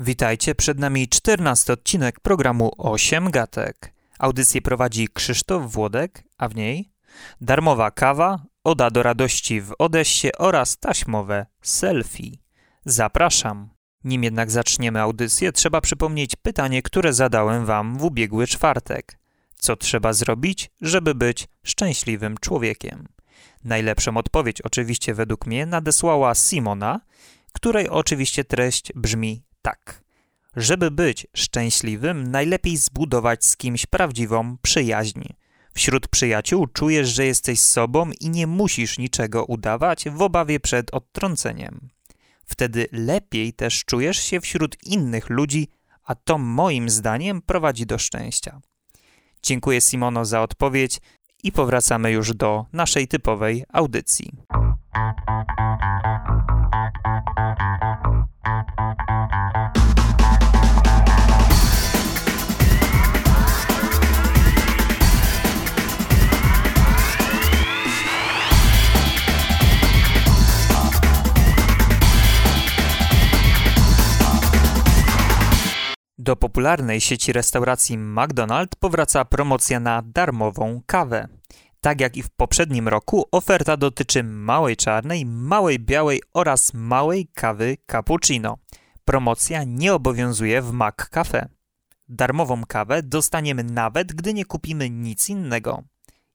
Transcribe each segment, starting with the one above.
Witajcie, przed nami czternasty odcinek programu 8 Gatek. Audycję prowadzi Krzysztof Włodek, a w niej darmowa kawa, oda do radości w Odessie oraz taśmowe selfie. Zapraszam. Nim jednak zaczniemy audycję, trzeba przypomnieć pytanie, które zadałem wam w ubiegły czwartek. Co trzeba zrobić, żeby być szczęśliwym człowiekiem? Najlepszą odpowiedź oczywiście według mnie nadesłała Simona, której oczywiście treść brzmi tak. Żeby być szczęśliwym, najlepiej zbudować z kimś prawdziwą przyjaźń. Wśród przyjaciół czujesz, że jesteś sobą i nie musisz niczego udawać w obawie przed odtrąceniem. Wtedy lepiej też czujesz się wśród innych ludzi, a to moim zdaniem prowadzi do szczęścia. Dziękuję Simono za odpowiedź i powracamy już do naszej typowej audycji. Do popularnej sieci restauracji McDonald's powraca promocja na darmową kawę. Tak jak i w poprzednim roku, oferta dotyczy małej czarnej, małej białej oraz małej kawy cappuccino. Promocja nie obowiązuje w McCafe. Darmową kawę dostaniemy nawet, gdy nie kupimy nic innego.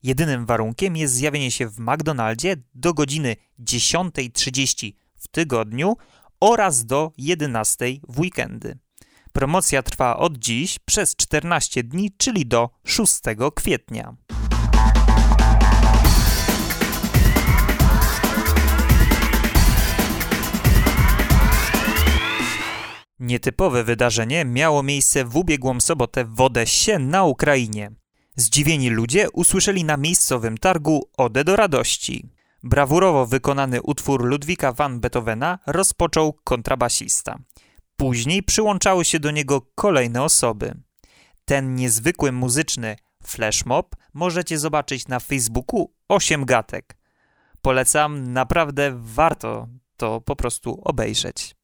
Jedynym warunkiem jest zjawienie się w McDonaldzie do godziny 10.30 w tygodniu oraz do 11.00 w weekendy. Promocja trwa od dziś przez 14 dni, czyli do 6 kwietnia. Nietypowe wydarzenie miało miejsce w ubiegłą sobotę w Odessie na Ukrainie. Zdziwieni ludzie usłyszeli na miejscowym targu Odę do radości. Brawurowo wykonany utwór Ludwika van Beethovena rozpoczął kontrabasista. Później przyłączały się do niego kolejne osoby. Ten niezwykły muzyczny flashmob możecie zobaczyć na Facebooku 8 gatek. Polecam, naprawdę warto to po prostu obejrzeć.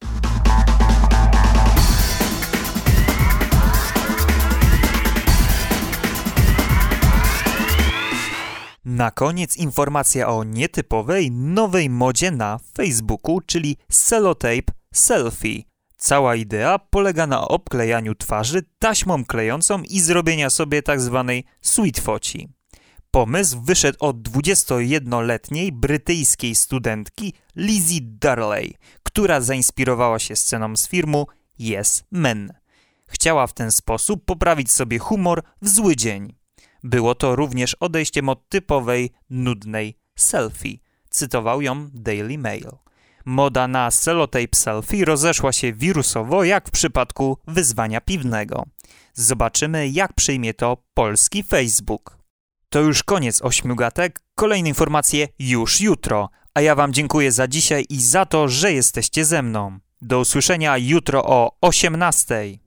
Na koniec informacja o nietypowej, nowej modzie na Facebooku, czyli Celotape Selfie. Cała idea polega na obklejaniu twarzy taśmą klejącą i zrobienia sobie tzw. Tak sweet foci. Pomysł wyszedł od 21-letniej brytyjskiej studentki Lizzie Darley, która zainspirowała się sceną z filmu Yes Men. Chciała w ten sposób poprawić sobie humor w zły dzień. Było to również odejściem od typowej, nudnej selfie. Cytował ją Daily Mail. Moda na celotape selfie rozeszła się wirusowo, jak w przypadku wyzwania piwnego. Zobaczymy, jak przyjmie to polski Facebook. To już koniec ośmiugatek, kolejne informacje już jutro, a ja Wam dziękuję za dzisiaj i za to, że jesteście ze mną. Do usłyszenia jutro o 18.